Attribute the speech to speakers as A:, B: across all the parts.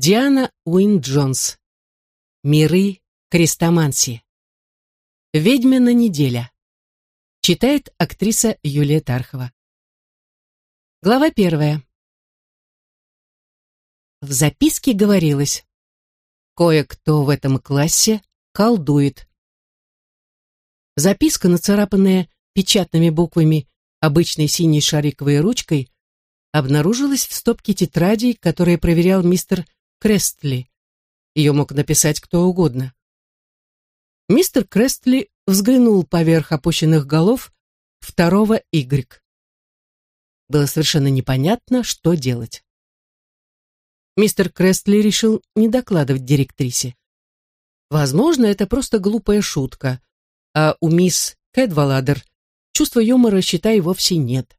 A: Диана Уин-Джонс. Миры Крестоманси. «Ведьмина неделя». Читает актриса Юлия Тархова. Глава первая. В записке говорилось «Кое-кто в этом классе колдует». Записка, нацарапанная печатными буквами обычной синей шариковой ручкой, обнаружилась в стопке тетрадей, которые проверял мистер Крестли. Ее мог написать кто угодно. Мистер Крестли взглянул поверх опущенных голов второго Y. Было совершенно непонятно, что делать. Мистер Крестли решил не докладывать директрисе. Возможно, это просто глупая шутка, а у мисс Кэдваладер чувства юмора, считай, вовсе нет.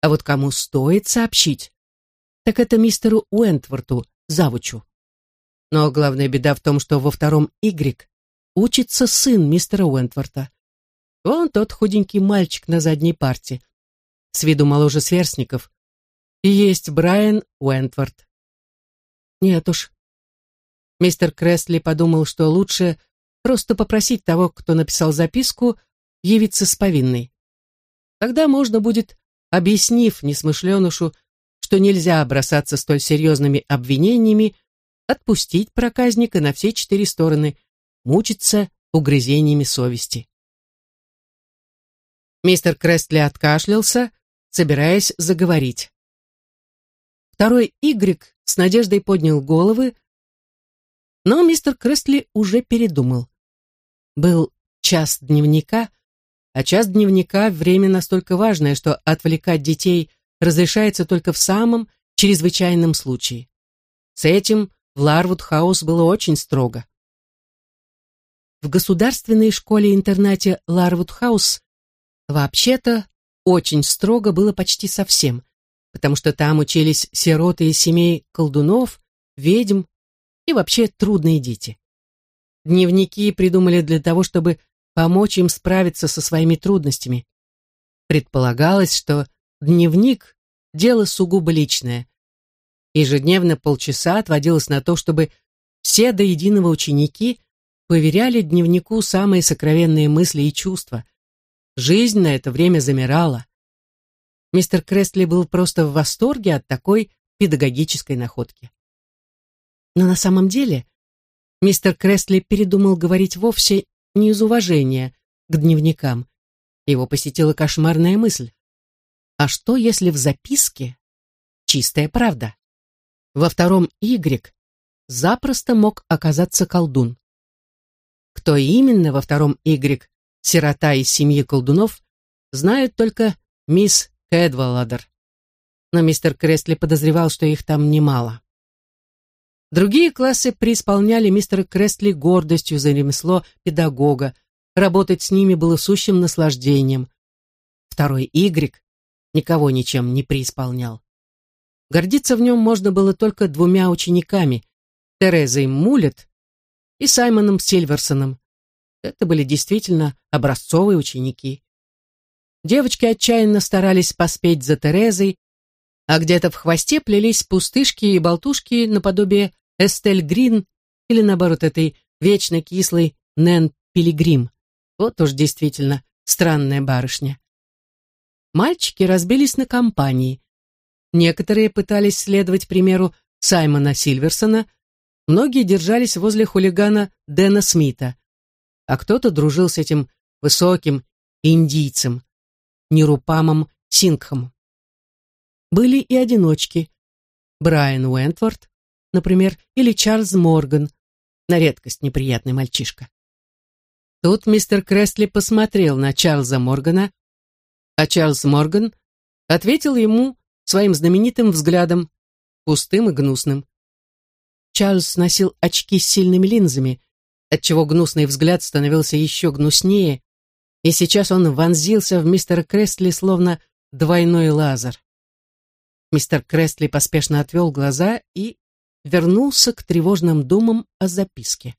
A: А вот кому стоит сообщить, так это мистеру Уэнтворту, завучу. Но главная беда в том, что во втором Y учится сын мистера Уэнтворта. Вон тот худенький мальчик на задней парте, с виду моложе сверстников, и есть Брайан Уэнтворт. Нет уж. Мистер Кресли подумал, что лучше просто попросить того, кто написал записку, явиться с повинной. Тогда можно будет, объяснив несмышленушу, что нельзя бросаться столь серьезными обвинениями, отпустить проказника на все четыре стороны, мучиться угрызениями совести. Мистер Крестли откашлялся, собираясь заговорить. Второй Игрек с надеждой поднял головы, но мистер Крестли уже передумал. Был час дневника, а час дневника — время настолько важное, что отвлекать детей разрешается только в самом чрезвычайном случае. С этим в Ларвуд-хаус было очень строго. В государственной школе-интернате Ларвуд-хаус вообще-то очень строго было почти со всем, потому что там учились сироты из семей колдунов, ведьм и вообще трудные дети. Дневники придумали для того, чтобы помочь им справиться со своими трудностями. Предполагалось, что дневник – дело сугубо личное, Ежедневно полчаса отводилось на то, чтобы все до единого ученики поверяли дневнику самые сокровенные мысли и чувства. Жизнь на это время замирала. Мистер Крестли был просто в восторге от такой педагогической находки. Но на самом деле мистер Крестли передумал говорить вовсе не из уважения к дневникам. Его посетила кошмарная мысль. А что, если в записке чистая правда? во втором Y запросто мог оказаться колдун. Кто именно во втором Y, сирота из семьи колдунов, знает только мисс Кэдваладер. Но мистер Кресли подозревал, что их там немало. Другие классы преисполняли мистера Крестли гордостью за ремесло педагога, работать с ними было сущим наслаждением. Второй Y никого ничем не преисполнял. Гордиться в нем можно было только двумя учениками – Терезой Мулет и Саймоном Сильверсоном. Это были действительно образцовые ученики. Девочки отчаянно старались поспеть за Терезой, а где-то в хвосте плелись пустышки и болтушки наподобие Эстель Грин или, наоборот, этой вечно кислой Нэн Пилигрим. Вот уж действительно странная барышня. Мальчики разбились на компании. Некоторые пытались следовать примеру Саймона Сильверсона, многие держались возле хулигана Дэна Смита, а кто-то дружил с этим высоким индийцем, Нирупамом Сингхом. Были и одиночки. Брайан Уэнтворд, например, или Чарльз Морган, на редкость неприятный мальчишка. Тут мистер Крестли посмотрел на Чарльза Моргана, а Чарльз Морган ответил ему своим знаменитым взглядом, пустым и гнусным. Чарльз носил очки с сильными линзами, отчего гнусный взгляд становился еще гнуснее, и сейчас он вонзился в мистера Крестли словно двойной лазер. Мистер Крестли поспешно отвел глаза и вернулся к тревожным думам о записке.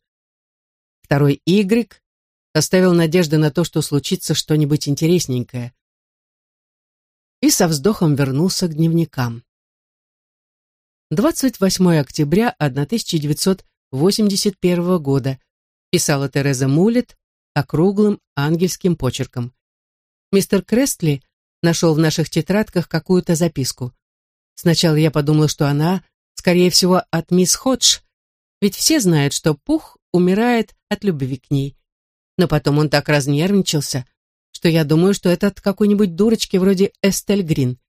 A: Второй Y оставил надежды на то, что случится что-нибудь интересненькое и со вздохом вернулся к дневникам. 28 октября 1981 года, писала Тереза Мулет округлым ангельским почерком. Мистер Крестли нашел в наших тетрадках какую-то записку. Сначала я подумала, что она, скорее всего, от мисс Ходж, ведь все знают, что Пух умирает от любви к ней. Но потом он так разнервничался, что я думаю, что это от какой-нибудь дурочки вроде Эстель Грин.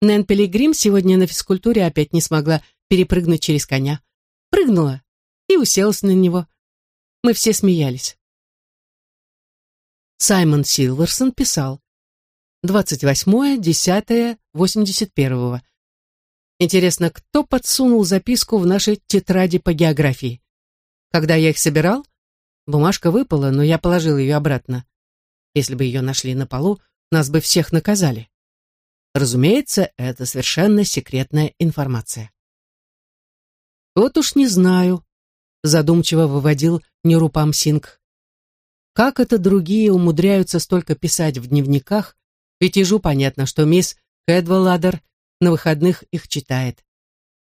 A: Нэн Пилигрим сегодня на физкультуре опять не смогла перепрыгнуть через коня. Прыгнула и уселась на него. Мы все смеялись. Саймон Силверсон писал 28.10.81. Интересно, кто подсунул записку в наши тетради по географии? Когда я их собирал, бумажка выпала, но я положил ее обратно. Если бы ее нашли на полу, нас бы всех наказали. Разумеется, это совершенно секретная информация. Вот уж не знаю, задумчиво выводил Нерупам Синг. Как это другие умудряются столько писать в дневниках, ведь ежу понятно, что мисс Кэдвелладер на выходных их читает.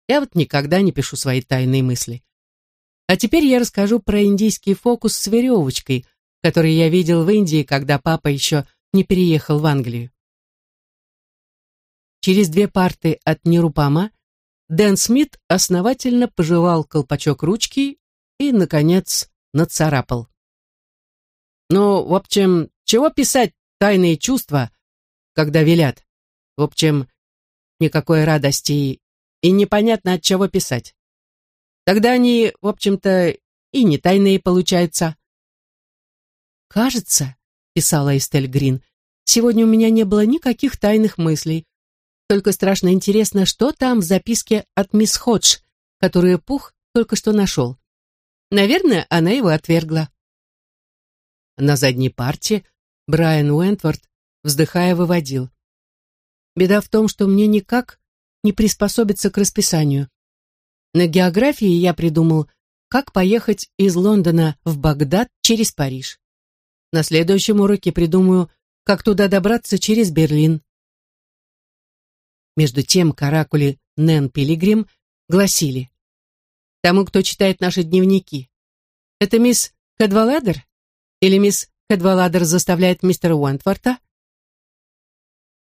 A: Я вот никогда не пишу свои тайные мысли. А теперь я расскажу про индийский фокус с веревочкой, который я видел в Индии, когда папа еще не переехал в Англию. Через две парты от Нерупама Дэн Смит основательно пожевал колпачок ручки и, наконец, нацарапал. «Ну, в общем, чего писать тайные чувства, когда велят? В общем, никакой радости и непонятно от чего писать. Тогда они, в общем-то, и не тайные получаются».
B: «Кажется», — писала Эстель Грин, — «сегодня у меня не было никаких тайных мыслей. Только страшно интересно, что там в записке от мисс Ходж, которую Пух только что нашел. Наверное, она его отвергла.
A: На задней парте Брайан Уэнтворд, вздыхая, выводил. Беда в том, что мне никак не приспособиться к расписанию. На географии я придумал, как поехать из Лондона в Багдад через Париж. На следующем уроке придумаю, как туда добраться через Берлин. Между тем каракули Нэн Пилигрим гласили «Тому, кто читает наши дневники, это мисс Кадваладер? Или мисс Кадваладер заставляет мистера Уэнтворта?»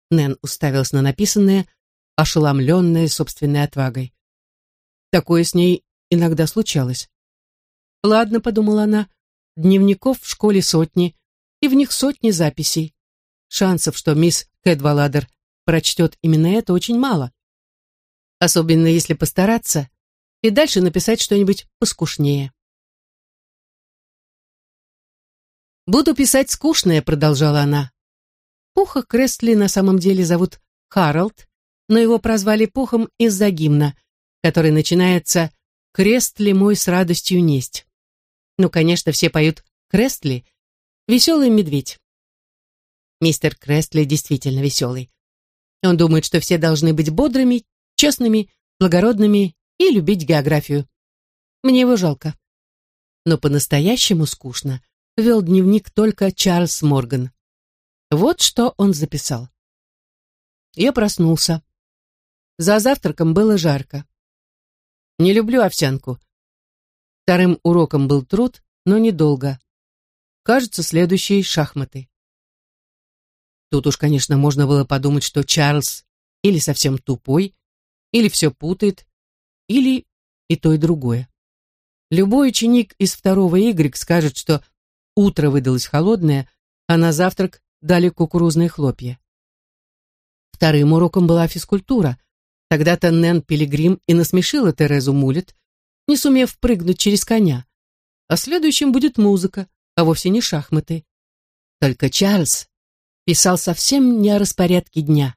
A: Нэн уставился на написанное, ошеломленная собственной отвагой. Такое с ней иногда случалось. «Ладно», — подумала она, — «дневников в школе сотни, и в них сотни записей. Шансов, что мисс Кэдваладер прочтет именно это, очень мало. Особенно если постараться и дальше написать что-нибудь поскушнее. «Буду писать скучное», — продолжала она. Пуха Крестли на самом деле зовут Харалд, но его прозвали Пухом из-за гимна, который начинается «Крестли мой с радостью несть». Ну, конечно, все поют «Крестли», «Веселый медведь». Мистер Крестли действительно веселый. Он думает, что все должны быть бодрыми, честными, благородными и любить географию. Мне его жалко. Но по-настоящему скучно вел дневник только Чарльз Морган. Вот что он записал. Я проснулся. За завтраком было жарко. Не люблю овсянку. Вторым уроком был труд, но недолго. Кажется, следующие шахматы. Тут уж, конечно, можно было подумать, что Чарльз или совсем тупой, или все путает, или и то, и другое. Любой ученик из второго Y скажет, что утро выдалось холодное, а на завтрак дали кукурузные хлопья. Вторым уроком была физкультура. Тогда-то Нэн Пилигрим и насмешила Терезу Мулет, не сумев прыгнуть через коня. А следующим будет музыка, а вовсе не шахматы. Только Чарльз писал совсем не о распорядке дня.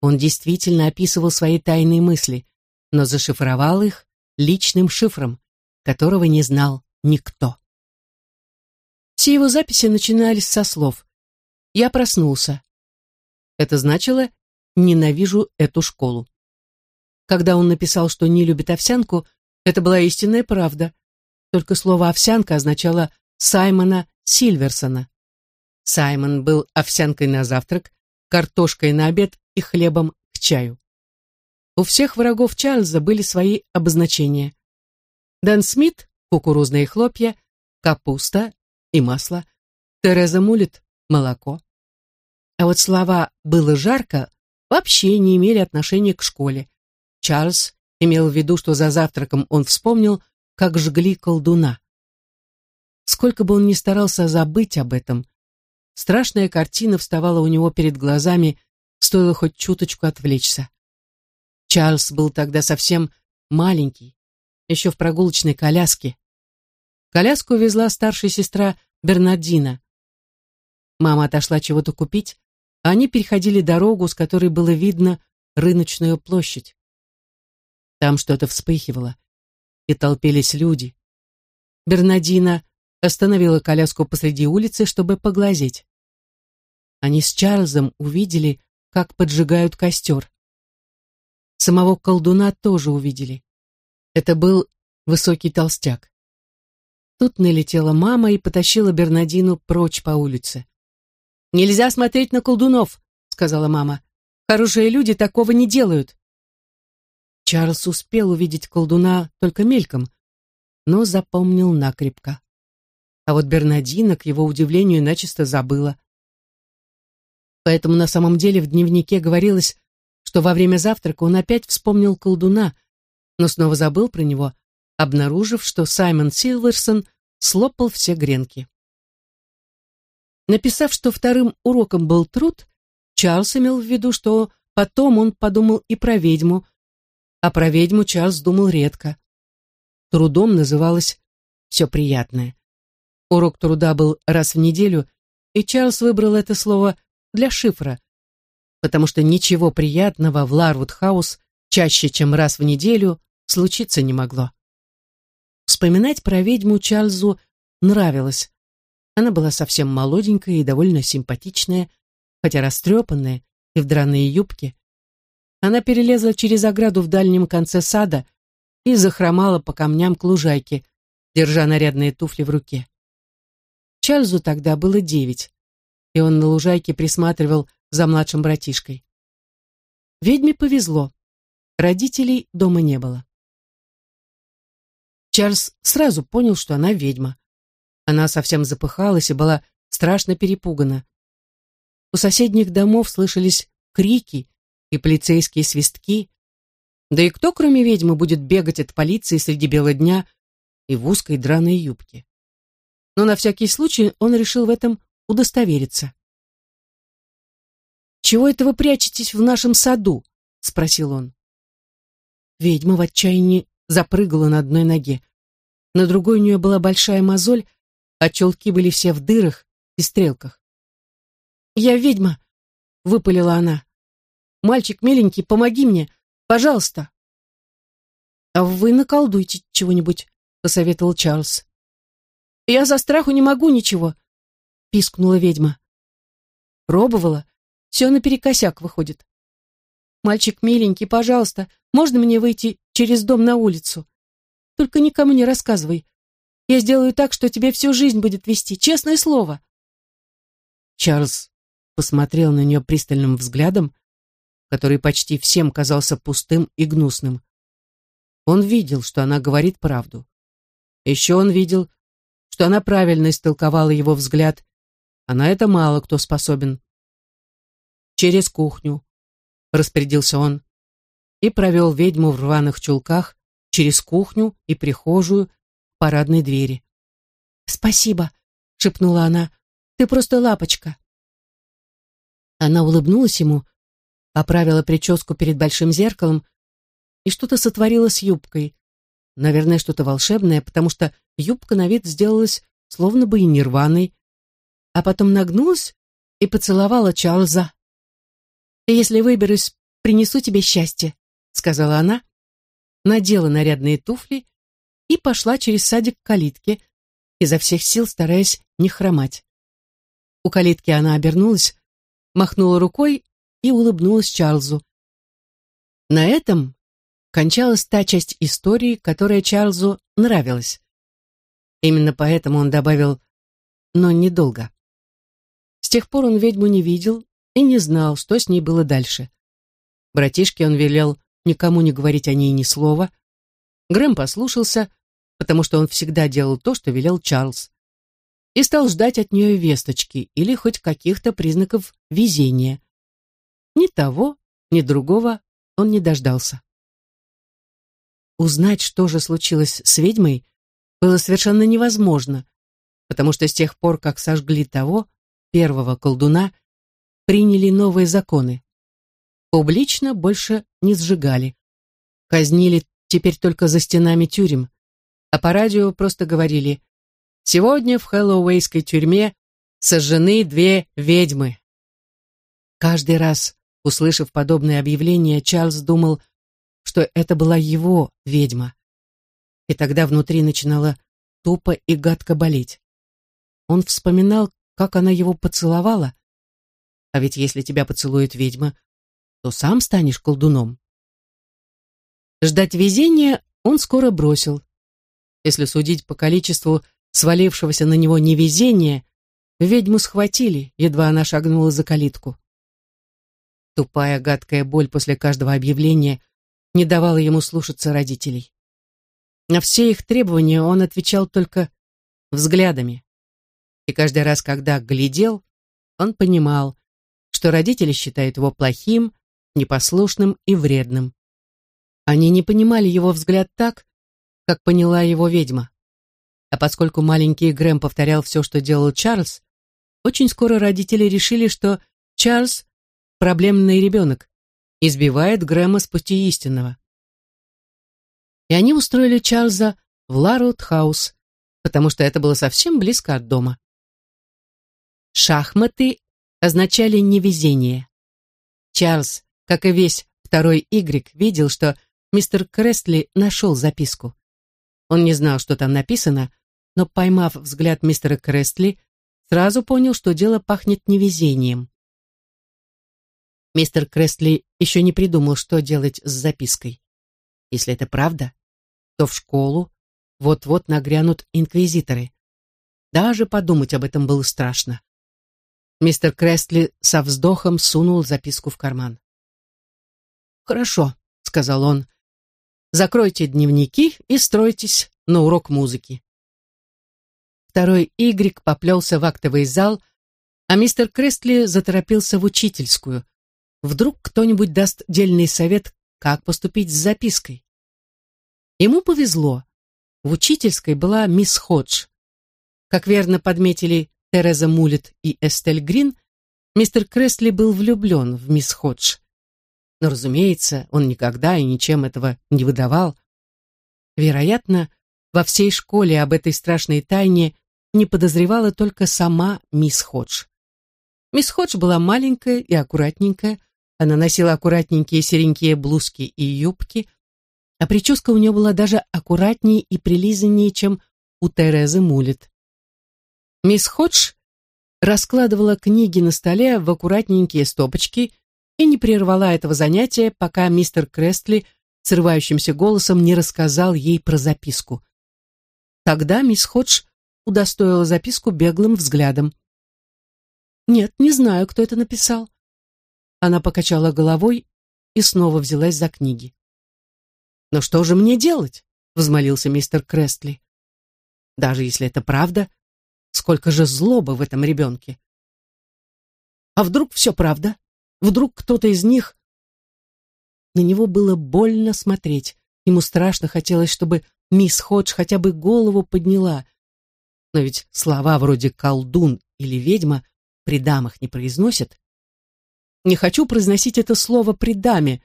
A: Он действительно описывал свои тайные мысли, но зашифровал их личным шифром, которого не знал никто. Все его записи начинались со слов «Я проснулся». Это значило «Ненавижу эту школу». Когда он написал, что не любит овсянку, это была истинная правда. Только слово «овсянка» означало Саймона Сильверсона. Саймон был овсянкой на завтрак, картошкой на обед и хлебом к чаю. у всех врагов Чарльза были свои обозначения. Дэн Смит – кукурузные хлопья, капуста и масло, Тереза Мулит – молоко. А вот слова «было жарко» вообще не имели отношения к школе. Чарльз имел в виду, что за завтраком он вспомнил, как жгли колдуна. Сколько бы он ни старался забыть об этом, страшная картина вставала у него перед глазами, стоило хоть чуточку отвлечься. Чарльз был тогда совсем маленький, еще в прогулочной коляске. Коляску везла старшая сестра Бернардина. Мама отошла чего-то купить, а они переходили дорогу, с которой было видно рыночную площадь. Там что-то вспыхивало, и толпились люди. Бернадина остановила коляску посреди улицы, чтобы поглазеть. Они с Чарльзом увидели, как поджигают костер. Самого колдуна тоже увидели. Это был высокий толстяк. Тут налетела мама и потащила Бернадину прочь по улице. «Нельзя смотреть на колдунов», — сказала мама. «Хорошие люди такого не делают». Чарльз успел увидеть колдуна только мельком, но запомнил накрепко. А вот Бернадина, к его удивлению, начисто забыла. Поэтому на самом деле в дневнике говорилось, что во время завтрака он опять вспомнил колдуна, но снова забыл про него, обнаружив, что Саймон Силверсон слопал все гренки. Написав, что вторым уроком был труд, Чарльз имел в виду, что потом он подумал и про ведьму, а про ведьму Чарльз думал редко. Трудом называлось «все приятное». Урок труда был раз в неделю, и Чарльз выбрал это слово для шифра, потому что ничего приятного в Ларвуд-хаус чаще, чем раз в неделю, случиться не могло. Вспоминать про ведьму Чарльзу нравилось, она была совсем молоденькая и довольно симпатичная, хотя растрепанная и в драной юбке. Она перелезла через ограду в дальнем конце сада и захромала по камням к лужайке, держа нарядные туфли в руке. Чарльзу тогда было девять, и он на лужайке присматривал за младшим братишкой. Ведьме повезло. Родителей дома не было. Чарльз сразу понял, что она ведьма. Она совсем запыхалась и была страшно перепугана. У соседних домов слышались крики и полицейские свистки. Да и кто, кроме ведьмы, будет бегать от полиции среди бела дня и в узкой драной юбке? Но на всякий случай он решил в этом удостовериться. «Чего это вы прячетесь в нашем саду?» — спросил он. Ведьма в отчаянии запрыгала на одной ноге. На другой у нее была большая мозоль, а челки были все в дырах и стрелках. «Я ведьма!» — выпалила она. «Мальчик миленький, помоги мне, пожалуйста!» «А вы наколдуйте чего-нибудь», — посоветовал Чарльз. «Я за страху не могу ничего», — пискнула ведьма. Пробовала, все наперекосяк выходит. «Мальчик миленький, пожалуйста, можно мне выйти через дом на улицу? Только никому не рассказывай, я сделаю так, что тебе всю жизнь будет вести, честное слово. Чарльз посмотрел на нее пристальным взглядом, который почти всем казался пустым и гнусным. Он видел, что она говорит правду. Еще он видел, что она правильно истолковала его взгляд, а на это мало кто способен. «Через кухню», — распорядился он, и провел ведьму в рваных чулках через кухню и прихожую парадной двери. «Спасибо», — шепнула она, — «ты просто лапочка». Она улыбнулась ему, оправила прическу перед большим зеркалом и что-то сотворила с юбкой. Наверное, что-то волшебное, потому что юбка на вид сделалась словно бы и нерваной, а потом нагнулась и поцеловала Чарльза. «Если выберусь, принесу тебе счастье», — сказала она, надела нарядные туфли и пошла через садик к калитке, изо всех сил стараясь не хромать. У калитки она обернулась, махнула рукой и улыбнулась Чарльзу. На этом кончалась та часть истории, которая Чарльзу нравилась. Именно поэтому он добавил «но недолго». С тех пор он ведьму не видел и не знал, что с ней было дальше. Братишке он велел никому не говорить о ней ни слова. Грэм послушался, потому что он всегда делал то, что велел Чарльз, и стал ждать от нее весточки или хоть каких-то признаков везения. Ни того, ни другого он не дождался. Узнать, что же случилось с ведьмой, было совершенно невозможно, потому что с тех пор, как сожгли того, первого колдуна, приняли новые законы. Публично больше не сжигали. Казнили теперь только за стенами тюрем, а по радио просто говорили «Сегодня в Хэллоуэйской тюрьме сожжены две ведьмы». Каждый раз, услышав подобное объявление, Чарльз думал, что это была его ведьма. И тогда внутри начинало тупо и гадко болеть. Он вспоминал, как она его поцеловала. А ведь если тебя поцелует ведьма, то сам станешь колдуном. Ждать везения он скоро бросил. Если судить по количеству свалившегося на него невезения, ведьму схватили, едва она шагнула за калитку. Тупая гадкая боль после каждого объявления не давала ему слушаться родителей. На все их требования он отвечал только взглядами. И каждый раз, когда глядел, он понимал, что родители считают его плохим, непослушным и вредным. Они не понимали его взгляд так, как поняла его ведьма. А поскольку маленький Грэм повторял все, что делал Чарльз, очень скоро родители решили, что Чарльз – проблемный ребенок, и сбивает Грэма с пути истинного. И они устроили Чарльза в Ларвуд-хаус, потому что это было совсем близко от дома. Шахматы означали невезение. Чарльз, как и весь второй Y, видел, что мистер Крестли нашел записку. Он не знал, что там написано, но, поймав взгляд мистера Крестли, сразу понял, что дело пахнет невезением. Мистер Крестли еще не придумал, что делать с запиской. Если это правда, то в школу вот-вот нагрянут инквизиторы. Даже подумать об этом было страшно. Мистер Крестли со вздохом сунул записку в карман. «Хорошо», — сказал он. «Закройте дневники и стройтесь на урок музыки». Второй Игрик поплелся в актовый зал, а мистер Крестли заторопился в учительскую. Вдруг кто-нибудь даст дельный совет, как поступить с запиской. Ему повезло. В учительской была мисс Ходж. Как верно подметили Тереза Мулет и Эстель Грин, мистер Кресли был влюблен в мисс Ходж. Но, разумеется, он никогда и ничем этого не выдавал. Вероятно, во всей школе об этой страшной тайне не подозревала только сама мисс Ходж. Мисс Ходж была маленькая и аккуратненькая, она носила аккуратненькие серенькие блузки и юбки, а прическа у нее была даже аккуратнее и прилизаннее, чем у Терезы Мулет. Мисс Ходж раскладывала книги на столе в аккуратненькие стопочки и не прервала этого занятия, пока мистер Крестли срывающимся голосом не рассказал ей про записку. Тогда мисс Ходж удостоила записку беглым взглядом. «Нет, не знаю, кто это написал». Она покачала головой и снова взялась за книги. «Но что же мне делать?» — взмолился мистер Крестли. «Даже если это правда, Сколько же злобы в этом ребенке. А вдруг все правда? Вдруг кто-то из них... На него было больно смотреть. Ему страшно хотелось, чтобы мисс Ходж хотя бы голову подняла. Но ведь слова вроде «колдун» или «ведьма» при дамах не произносят. Не хочу произносить это слово при даме.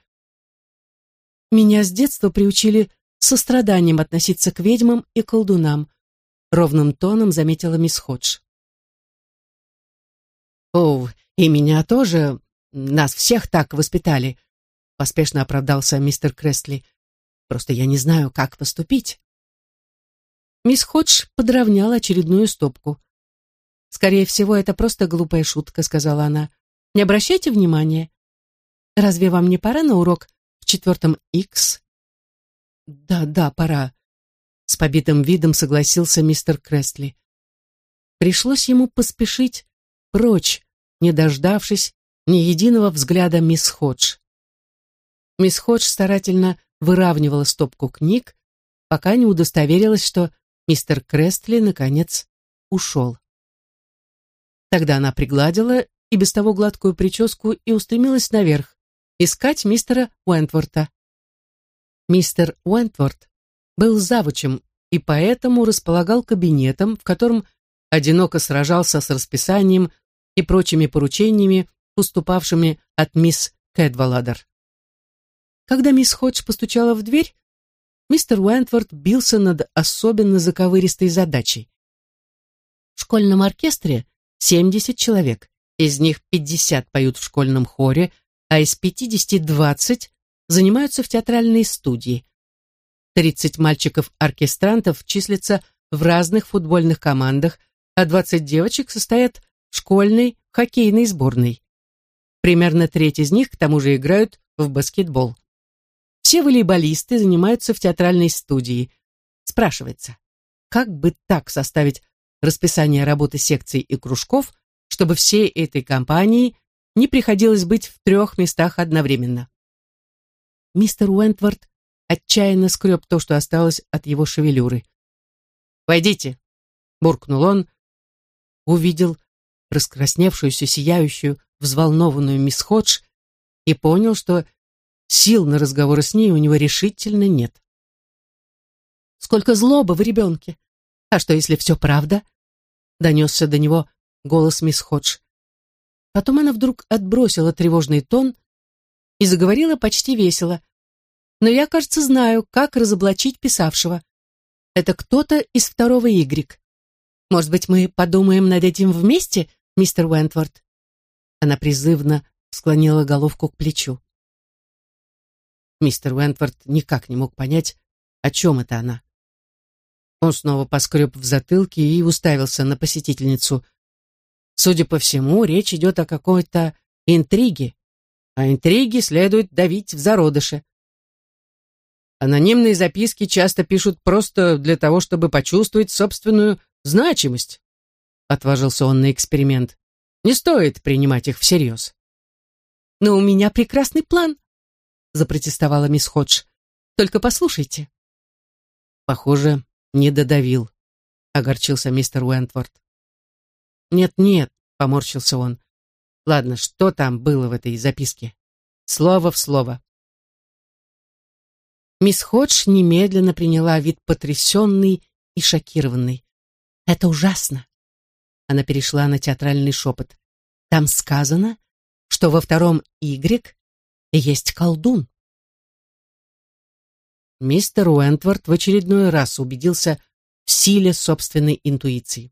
A: Меня с детства приучили состраданием относиться к ведьмам и колдунам ровным тоном заметила мисс Ходж. «О, и меня тоже, нас всех так воспитали», поспешно оправдался мистер Крестли. «Просто я не знаю, как поступить». Мисс Ходж подровняла очередную стопку. «Скорее всего, это просто глупая шутка», — сказала она. «Не обращайте внимания. Разве вам не пора на урок в четвертом Икс?» «Да, да, пора», с побитым видом согласился мистер Крестли. Пришлось ему поспешить прочь, не дождавшись ни единого взгляда мисс Ходж. Мисс Ходж старательно выравнивала стопку книг, пока не удостоверилась, что мистер Крестли, наконец, ушел. Тогда она пригладила и без того гладкую прическу и устремилась наверх, искать мистера Уэнтворта. Мистер Уэнтворт был завучем и поэтому располагал кабинетом, в котором одиноко сражался с расписанием и прочими поручениями, поступавшими от мисс Кэдваладер. Когда мисс Ходж постучала в дверь, мистер Уэнтворд бился над особенно заковыристой задачей. В школьном оркестре 70 человек, из них 50 поют в школьном хоре, а из 50 20 занимаются в театральной студии. 30 мальчиков-оркестрантов числятся в разных футбольных командах, а 20 девочек состоят в школьной хоккейной сборной. Примерно треть из них к тому же играют в баскетбол. Все волейболисты занимаются в театральной студии. Спрашивается, как бы так составить расписание работы секций и кружков, чтобы всей этой компании не приходилось быть в трех местах одновременно. Мистер Уэнтворд отчаянно скреб то, что осталось от его шевелюры. «Войдите!» — буркнул он, увидел раскрасневшуюся, сияющую, взволнованную мисс Ходж и понял, что Сил на разговоры с ней у него решительно нет. «Сколько злобы в ребенке! А что, если все правда?» Донесся до него голос мисс Ходж. Потом она вдруг отбросила тревожный тон и заговорила почти весело. «Но я, кажется, знаю, как разоблачить писавшего. Это кто-то из второго Y. Может быть, мы подумаем над этим вместе, мистер Уэнтворд?» Она призывно склонила головку к плечу. Мистер Уэнтворд никак не мог понять, о чем это она. Он снова поскреб в затылке и уставился на посетительницу. Судя по всему, речь идет о какой-то интриге, а интриги следует давить в зародыше. Анонимные записки часто пишут просто для того, чтобы почувствовать собственную значимость. Отважился он на эксперимент. Не стоит принимать их всерьез. «Но у меня прекрасный план», запротестовала мисс Ходж. «Только послушайте». «Похоже, не додавил», — огорчился мистер Уэнтворд. «Нет-нет», — поморщился он. «Ладно, что там было в этой записке? Слово в слово». Мисс Ходж немедленно приняла вид потрясенный и шокированный. «Это ужасно!» Она перешла на театральный шепот. «Там сказано, что во втором «Y» есть колдун. Мистер Уэнтворд в очередной раз убедился в силе собственной интуиции.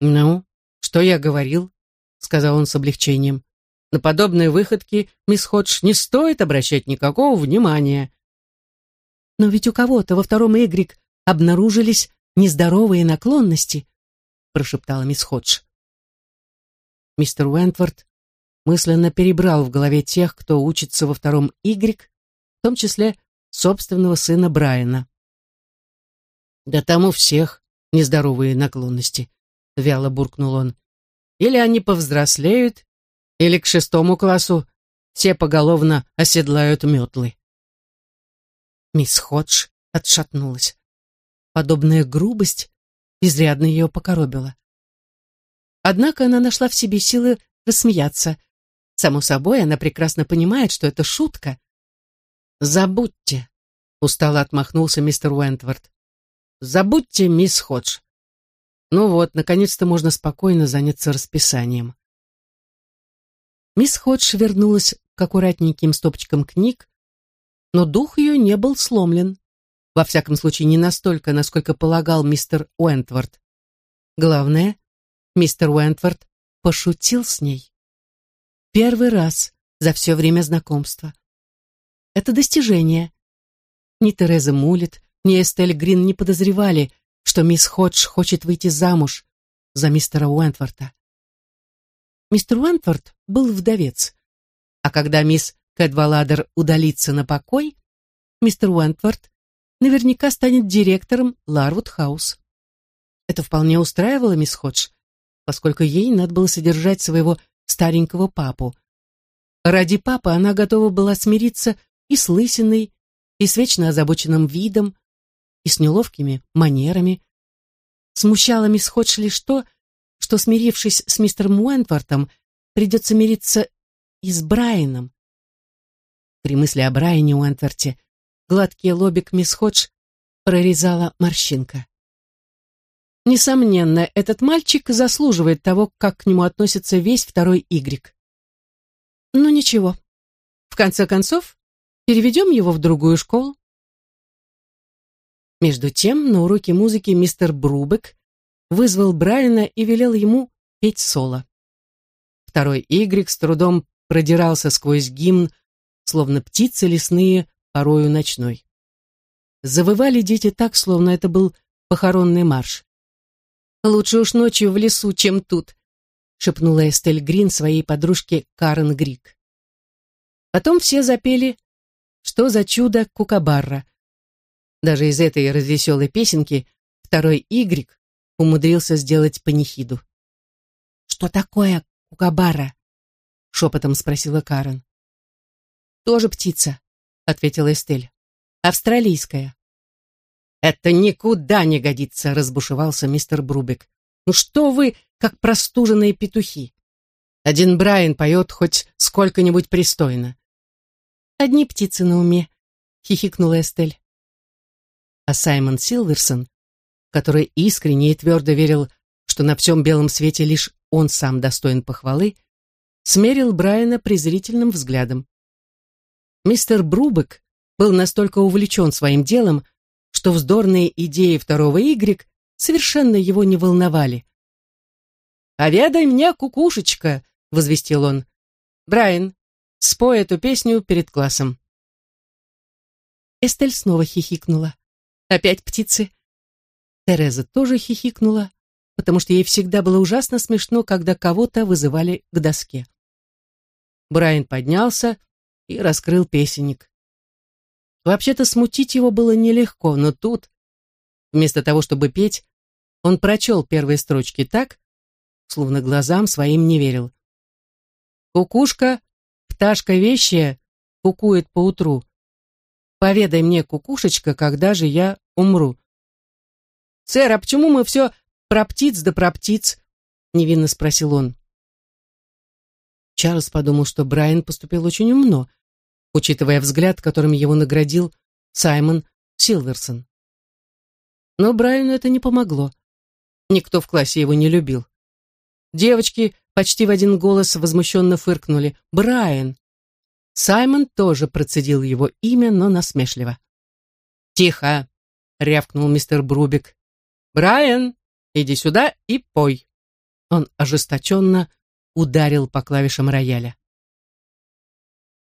A: «Ну, что я говорил?» — сказал он с облегчением. «На подобные выходки, мисс Ходж, не стоит обращать никакого внимания». «Но ведь у кого-то во втором Y обнаружились нездоровые наклонности», — прошептала мисс Ходж. Мистер Уэнтворд мысленно перебрал в голове тех, кто учится во втором Y, в том числе собственного сына Брайана. «Да там у всех нездоровые наклонности», — вяло буркнул он. «Или они повзрослеют, или к шестому классу все поголовно оседлают метлы». Мисс Ходж отшатнулась. Подобная грубость изрядно ее покоробила. Однако она нашла в себе силы рассмеяться. Само собой, она прекрасно понимает, что это шутка. «Забудьте», — устало отмахнулся мистер Уэнтворд. «Забудьте, мисс Ходж. Ну вот, наконец-то можно спокойно заняться расписанием». Мисс Ходж вернулась к аккуратненьким стопочкам книг, но дух ее не был сломлен. Во всяком случае, не настолько, насколько полагал мистер Уэнтворд. Главное, мистер Уэнтворд пошутил с ней. Первый раз за все время знакомства. Это достижение. Ни Тереза Мулит, ни Эстель Грин не подозревали, что мисс Ходж хочет выйти замуж за мистера Уэнтворта. Мистер Уэнтворт был вдовец, а когда мисс Кэдваладер удалится на покой, мистер Уэнтворт наверняка станет директором Ларвуд Хаус. Это вполне устраивало мисс Ходж, поскольку ей надо было содержать своего старенького папу. Ради папы она готова была смириться
B: и с лысиной, и с вечно озабоченным видом, и с неловкими манерами. Смущало мисс Ходж лишь то, что, смирившись с мистером Уэнтвортом, придется мириться и с Брайаном. При мысли о Брайане Уэнтворте гладкий лобик мисс Ходж прорезала морщинка. Несомненно, этот мальчик заслуживает того, как к нему относится весь второй Y. Ну ничего. В конце концов, переведем его в другую школу. Между тем, на уроке музыки мистер Брубек вызвал Брайана и велел ему петь соло. Второй Y с трудом продирался сквозь гимн, словно птицы лесные, порою ночной. Завывали дети так, словно это был похоронный марш. «Лучше уж ночью в лесу, чем тут», шепнула Эстель Грин своей подружке Карен Грик. Потом все запели «Что за чудо Кукабарра». Даже из этой развеселой песенки второй Игрик умудрился сделать панихиду. «Что такое Кукабарра?» — шепотом спросила Карен. «Тоже птица», — ответила Эстель. «Австралийская». «Это никуда не годится», — разбушевался мистер Брубик. «Ну что вы, как простуженные петухи? Один Брайан поет хоть сколько-нибудь пристойно». «Одни птицы на уме», — хихикнула Эстель. А Саймон Силверсон, который искренне и твердо верил, что на всем белом свете лишь он сам достоин похвалы, смерил Брайана презрительным взглядом. Мистер Брубек был настолько увлечен своим делом, что вздорные идеи второго Y совершенно его не волновали. «Поведай мне, кукушечка!» — возвестил он. «Брайан, спой эту песню перед классом». Эстель снова хихикнула. «Опять птицы?» Тереза тоже хихикнула, потому что ей всегда было ужасно смешно, когда кого-то вызывали к доске. Брайан поднялся и раскрыл песенник. Вообще-то смутить его было нелегко, но тут, вместо того, чтобы петь, он прочел первые строчки так, словно глазам своим не верил. «Кукушка, пташка вещая, кукует поутру. Поведай мне, кукушечка, когда же я умру». «Сэр, а почему мы все про птиц да про птиц?» — невинно спросил он. Чарльз подумал, что Брайан поступил очень умно, учитывая взгляд, которым его наградил Саймон Силверсон. Но Брайану это не помогло. Никто в классе его не любил. Девочки почти в один голос возмущенно фыркнули. «Брайан!» Саймон тоже процедил его имя, но насмешливо. «Тихо!» — рявкнул мистер Брубик. «Брайан, иди сюда и пой!» Он ожесточенно ударил по клавишам рояля.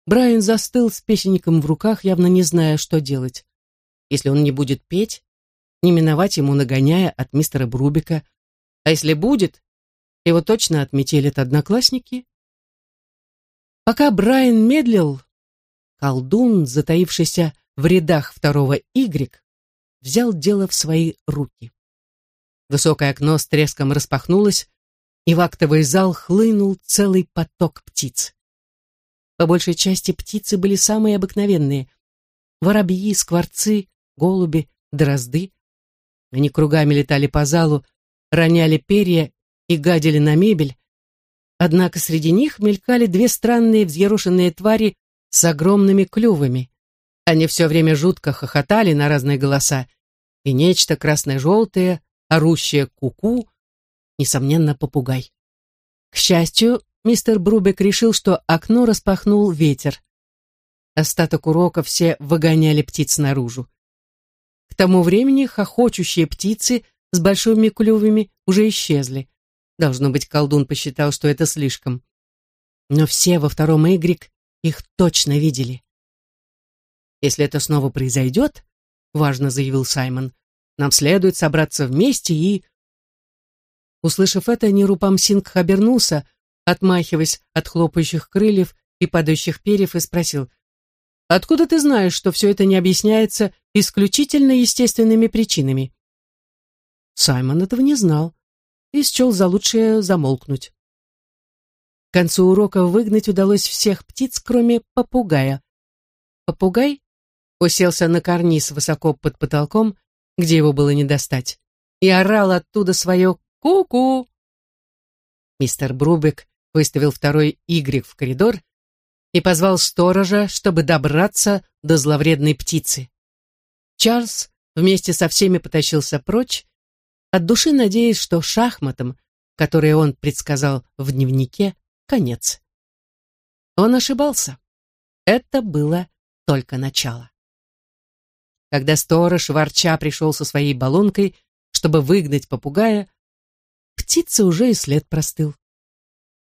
B: Брайан застыл с песенником в руках, явно не зная, что делать. Если он не будет петь, не миновать ему нагоняя от мистера Брубика, а если будет, его точно отметелят одноклассники. Пока Брайан медлил, колдун, затаившийся в рядах второго Y, взял дело в свои руки. Высокое окно с треском распахнулось, и в актовый зал хлынул целый поток птиц. По большей части птицы были самые обыкновенные. Воробьи, скворцы, голуби, дрозды. Они кругами летали по залу, роняли перья и гадили на мебель. Однако среди них мелькали две странные взъерошенные твари с огромными клювами. Они все время жутко хохотали на разные голоса, и нечто красно-желтое, орущее куку, -ку, несомненно, попугай. К счастью, мистер Брубек решил, что окно распахнул ветер. Остаток урока все выгоняли птиц наружу. К тому времени хохочущие птицы с большими клювами уже исчезли. Должно быть, колдун посчитал, что это слишком. Но все во втором Y их точно видели. «Если это снова произойдет, — важно заявил Саймон, — нам следует собраться вместе и...» Услышав это, Нирупам Сингх обернулся, отмахиваясь от хлопающих крыльев и падающих перьев, и спросил, «Откуда ты знаешь, что все это не объясняется исключительно естественными причинами?» Саймон этого не знал и счел за лучшее замолкнуть. К концу урока выгнать удалось всех птиц, кроме попугая.
A: Попугай уселся на карниз высоко под потолком, где его было не достать, и орал оттуда свое «ку-ку». Мистер Брубек выставил второй Y в коридор и позвал сторожа, чтобы добраться до зловредной птицы. Чарльз вместе со всеми потащился прочь, от души надеясь, что шахматам, которые он предсказал в дневнике, конец. Он ошибался. Это было только начало. Когда сторож ворча пришел со своей баллонкой, чтобы выгнать попугая, птица уже и след простыл.